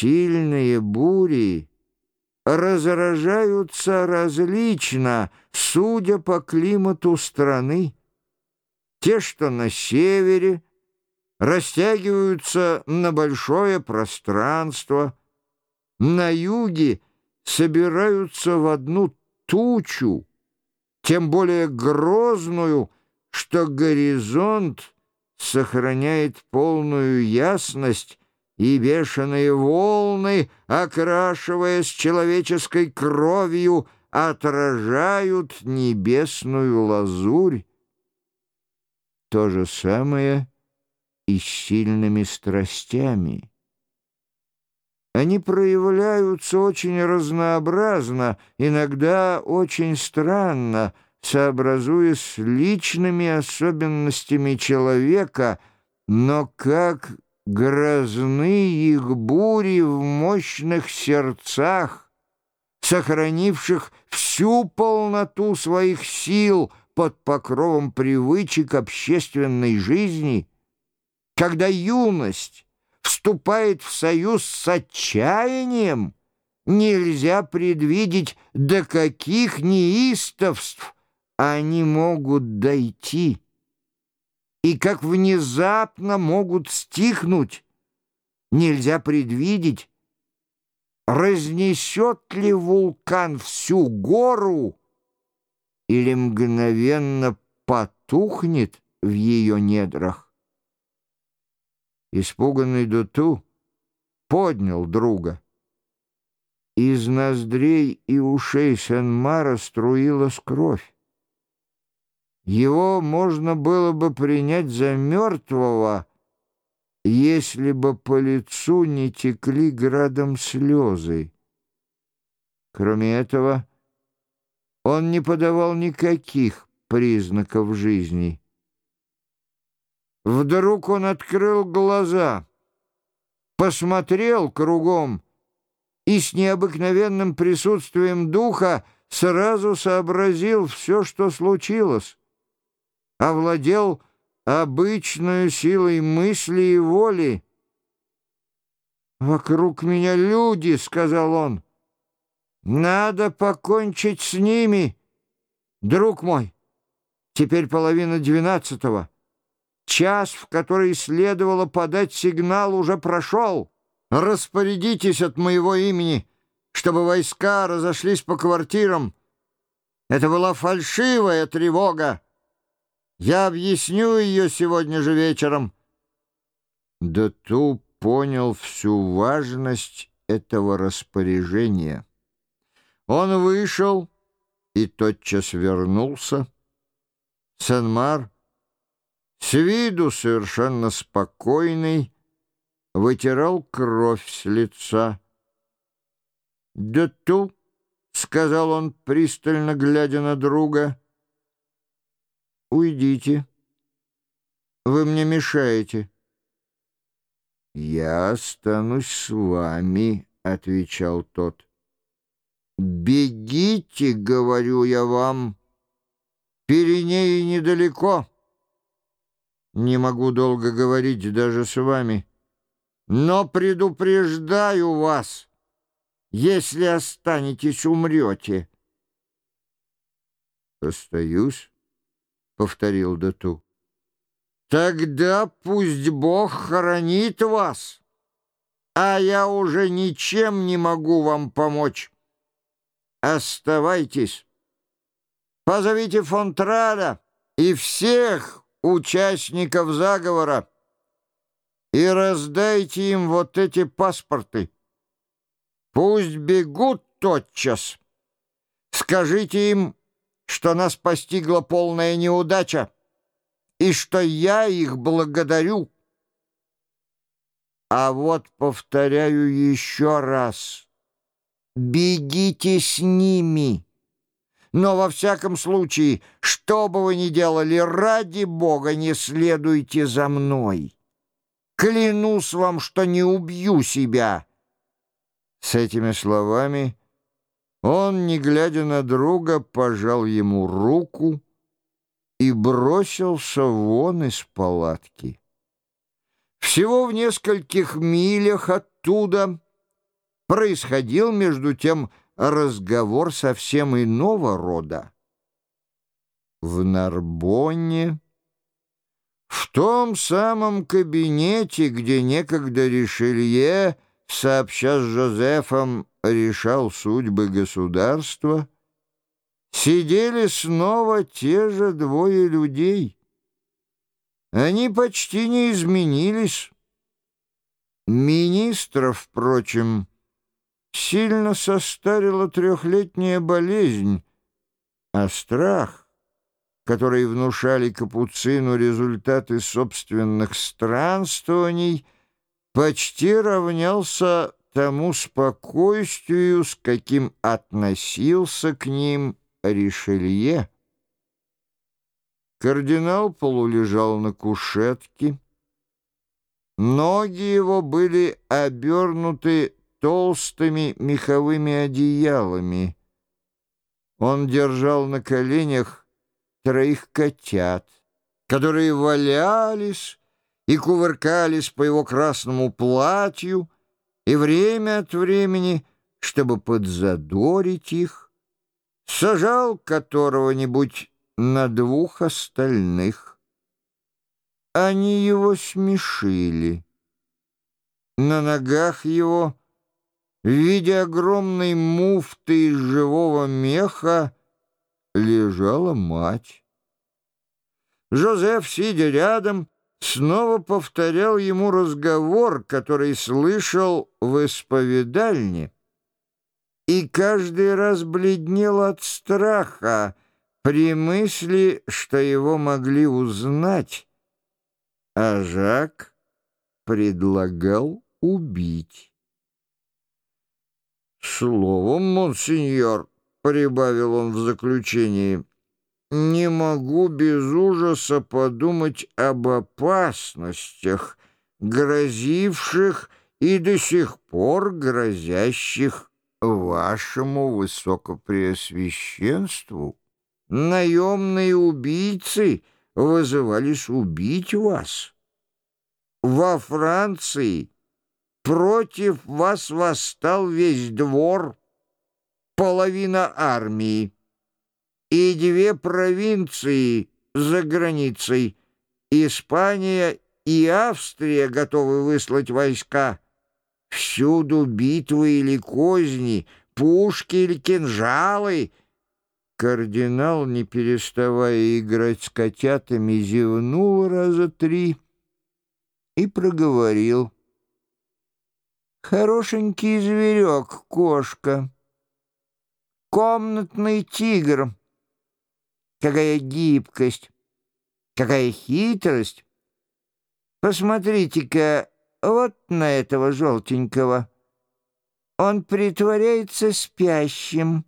Сильные бури разражаются различно, судя по климату страны. Те, что на севере, растягиваются на большое пространство, на юге собираются в одну тучу, тем более грозную, что горизонт сохраняет полную ясность, и бешеные волны, окрашиваясь человеческой кровью, отражают небесную лазурь. То же самое и с сильными страстями. Они проявляются очень разнообразно, иногда очень странно, сообразуясь с личными особенностями человека, но как грозны их бури в мощных сердцах, сохранивших всю полноту своих сил под покровом привычек общественной жизни, когда юность вступает в союз с отчаянием, нельзя предвидеть, до каких неистовств они могут дойти и как внезапно могут стихнуть, нельзя предвидеть, разнесет ли вулкан всю гору или мгновенно потухнет в ее недрах. Испуганный Дуту поднял друга. Из ноздрей и ушей Сен-Мара струилась кровь. Его можно было бы принять за мертвого, если бы по лицу не текли градом слезы. Кроме этого, он не подавал никаких признаков жизни. Вдруг он открыл глаза, посмотрел кругом и с необыкновенным присутствием духа сразу сообразил все, что случилось овладел обычной силой мысли и воли. «Вокруг меня люди», — сказал он. «Надо покончить с ними, друг мой. Теперь половина двенадцатого. Час, в который следовало подать сигнал, уже прошел. Распорядитесь от моего имени, чтобы войска разошлись по квартирам. Это была фальшивая тревога. Я объясню ее сегодня же вечером». Да ту понял всю важность этого распоряжения. Он вышел и тотчас вернулся. Санмар, с виду совершенно спокойный, вытирал кровь с лица. «Да ту», — сказал он, пристально глядя на друга, — Уйдите. Вы мне мешаете. Я останусь с вами, отвечал тот. Бегите, говорю я вам. Пиренеи недалеко. Не могу долго говорить даже с вами. Но предупреждаю вас, если останетесь, умрете. Остаюсь повторил Дату. «Тогда пусть Бог хранит вас, а я уже ничем не могу вам помочь. Оставайтесь. Позовите Фонтраля и всех участников заговора и раздайте им вот эти паспорты. Пусть бегут тотчас. Скажите им, что нас постигла полная неудача и что я их благодарю. А вот повторяю еще раз, бегите с ними. Но во всяком случае, что бы вы ни делали, ради Бога не следуйте за мной. Клянусь вам, что не убью себя. С этими словами он, не глядя на друга, пожал ему руку и бросился вон из палатки. Всего в нескольких милях оттуда происходил между тем разговор совсем иного рода. В Нарбонне, в том самом кабинете, где некогда Ришелье, сообща с Жозефом, решал судьбы государства, сидели снова те же двое людей. Они почти не изменились. Министров, впрочем, сильно состарила трехлетняя болезнь, а страх, который внушали капуцину результаты собственных странствований, почти равнялся тому спокойствию, с каким относился к ним Ришелье. Кардинал полулежал на кушетке. Ноги его были обернуты толстыми меховыми одеялами. Он держал на коленях троих котят, которые валялись и кувыркались по его красному платью, и время от времени, чтобы подзадорить их, сажал которого-нибудь на двух остальных. Они его смешили. На ногах его в виде огромной муфты из живого меха лежала мать. Жозеф, сидя рядом, снова повторял ему разговор, который слышал в исповедальне, и каждый раз бледнел от страха при мысли, что его могли узнать, а Жак предлагал убить. «Словом, монсеньор», — прибавил он в заключении, — «не могу без ужаса подумать об опасностях, грозивших и до сих пор грозящих вашему высокопреосвященству. Наемные убийцы вызывались убить вас. Во Франции Против вас восстал весь двор, половина армии и две провинции за границей. Испания и Австрия готовы выслать войска. Всюду битвы или козни, пушки или кинжалы. Кардинал, не переставая играть с котятами, зевнул раза три и проговорил — Хорошенький зверек, кошка. Комнатный тигр. Какая гибкость, какая хитрость. Посмотрите-ка вот на этого желтенького. Он притворяется спящим,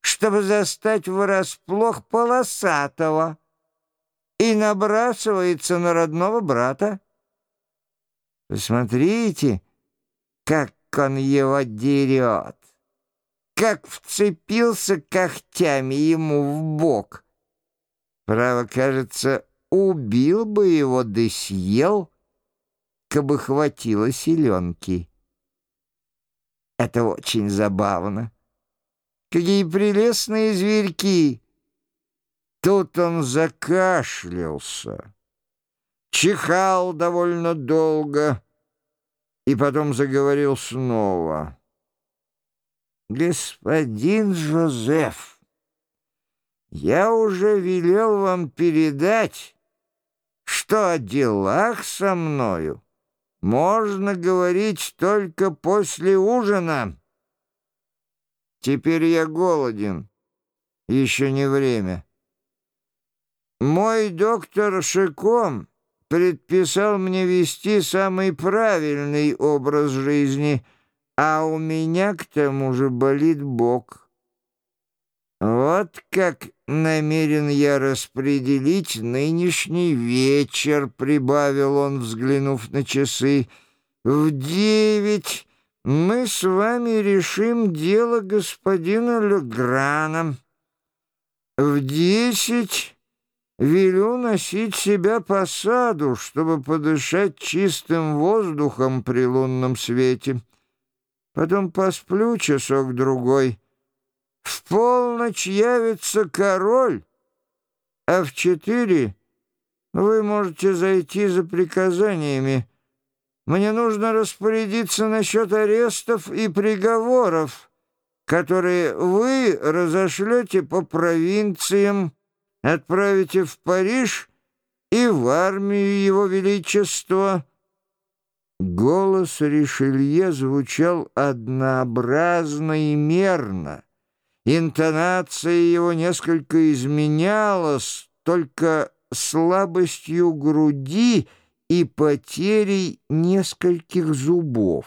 чтобы застать врасплох полосатого и набрасывается на родного брата. Посмотрите, как он его дерет! Как вцепился когтями ему в бок! Право, кажется, убил бы его да съел, кабы хватило селенки. Это очень забавно. Какие прелестные зверьки! Тут он закашлялся, чихал довольно долго — и потом заговорил снова. «Господин Жозеф, я уже велел вам передать, что о делах со мною можно говорить только после ужина. Теперь я голоден, еще не время. Мой доктор Шиком предписал мне вести самый правильный образ жизни, а у меня к тому же болит бок. Вот как намерен я распределить нынешний вечер, прибавил он, взглянув на часы. В девять мы с вами решим дело господина Леграна. В десять Велю носить себя по саду, чтобы подышать чистым воздухом при лунном свете. Потом посплю часок-другой. В полночь явится король, а в четыре вы можете зайти за приказаниями. Мне нужно распорядиться насчет арестов и приговоров, которые вы разошлете по провинциям, отправите в Париж и в армию Его Величества». Голос Ришелье звучал однообразно и мерно. Интонация его несколько изменялась, только слабостью груди и потерей нескольких зубов.